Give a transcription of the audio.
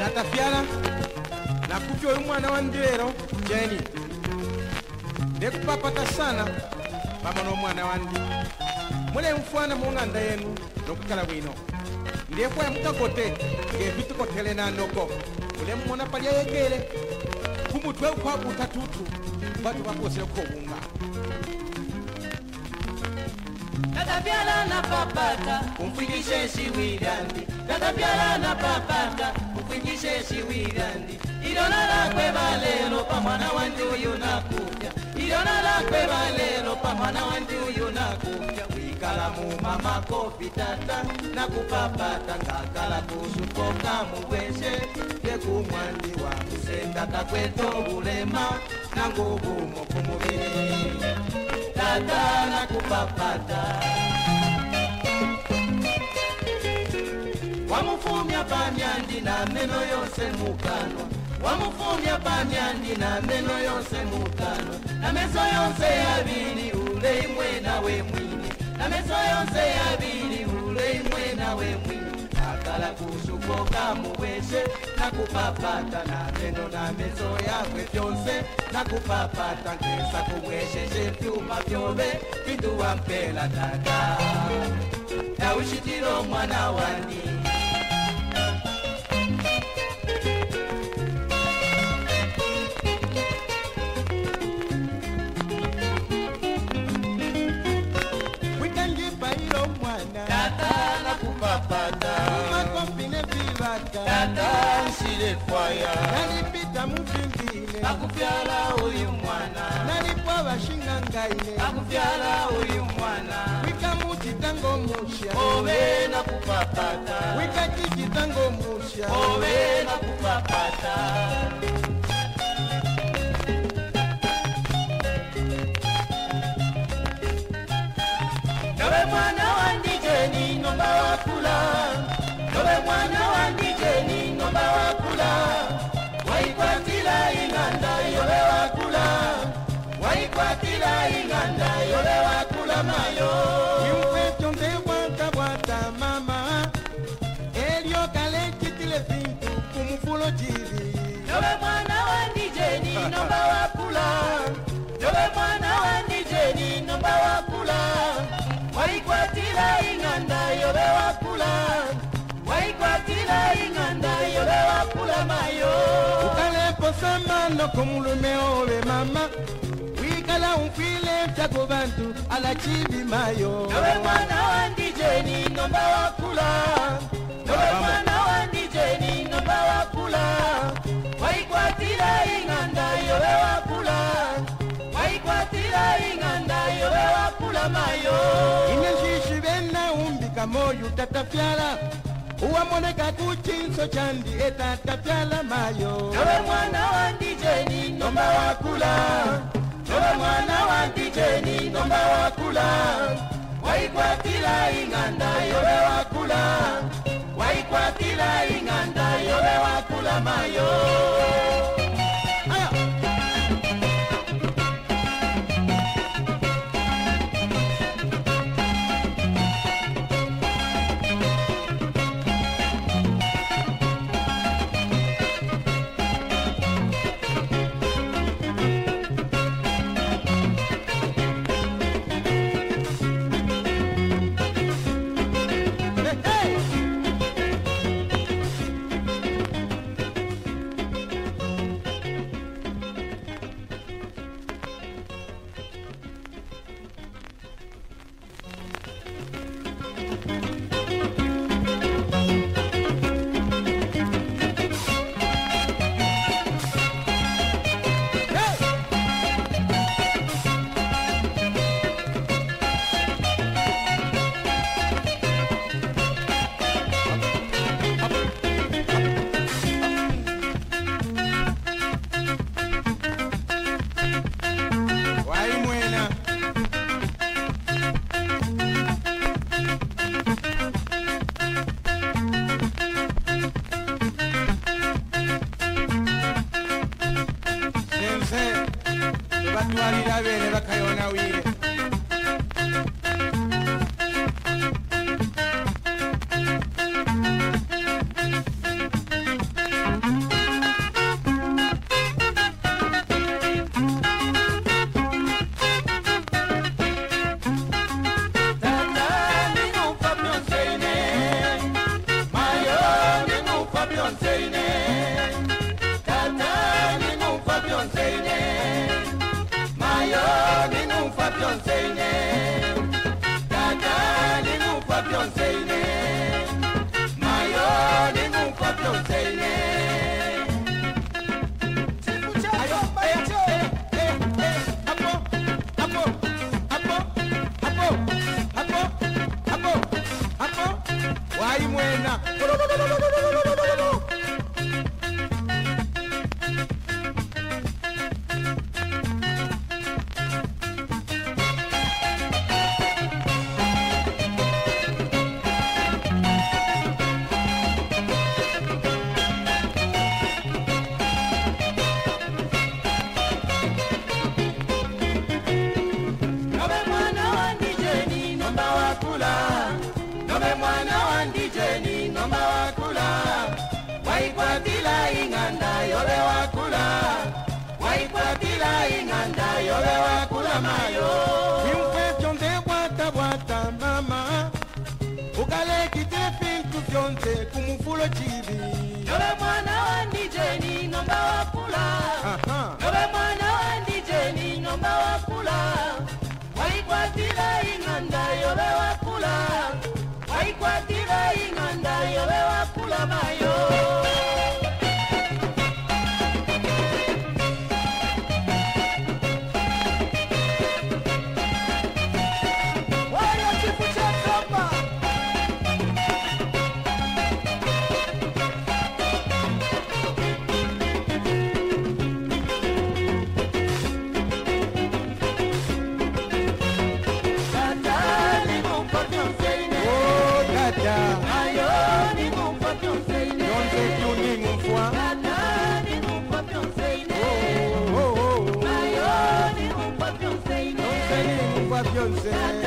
natafyala nakupya oyu mwana wa ndilero jeni ndekupapata sana pamwe n'omwana wandi mule mfwana mung'anda yenu nokukala bwino. Ndekuya mukakote ngepitukothele nanoko mule mmona palya yekele kumutwe ukwakuta tutu batu bakosele kobunga Tatavyala na papata, umfikishe shiwirandi. Tatavyala na papata, umfikishe shiwirandi. Ilona lakwe balelo pa mwana wandi uyu nakupya. Ilona lakwe balelo pa mwana wandi uyu nakupya. Wikala mu mama kofi tata, nakupapata ngakala kusupoka mubweshe. Yekumwandi wa musenda takweto bulema, nangubumo kumubiri. Tata nakupapata wamufumya pamyandi na meno yose mukanwa wamufumya pamyandi na meno yose mukanwa na meso yose yabili ule imwe nawe mwini. Na meso yose yabili ule imwe nawe mwini kusukoka muweshe nakupapata na meno na meso yakwe vyose nakupapata ngesa kumwesheshe vyuma vyobe vinduwa mpela tata naushitilo mwana wani nsile fwaya nalipita muvingine akufyala uyu mwana. Nalipo vashingangaine akufyala uyu mwana. Wikamucitango musha. Obe nakupapata wikacicitango musha. Obe nakupapata mayo imfeto ndebwatabwata mama elyo kalecitile vintu kumufulo civi Nobe mwana wandijeni nomba wakula Nobe mwana wandijeni nomba wakula Waikwatila inganda yobe wakula Waikwatila inganda yobe wakula mayo. Ukaleposa mano komulume obe mama wikala umfile vyago bantu ala civi mayo Nobe mwana wandijeni nomba wakula Nobe mwana wandijeni nomba wakula Waikwatila inganda yobe wakula Waikwatila inganda yobe wakula mayo ine xixi vena umbika moyu tatafyala uwamoneka kucinso candi etatafyala mayo Nobe mwana wandijeni nomba wakula Nobe mwana wandijeni nomba wakula Waikwatila inganda yobe wakula Waikwatila inganda yobe wakula mayo actualidad de mukwa byonseine mayo ni mukwa byonseine waimwena nobe yobe wakula waikwatila ing'anda yobe wakula mayo. Imfe vyonse bwatabwata mama ukalekitile fintu vyonse kumufulo chivi. Nobe mwana wa ndijeni nomba wakula Aha. nobe mwana wa ndijeni nomba wakula waikwatila ing'anda yobe wakula waikwatila ing'anda Oh,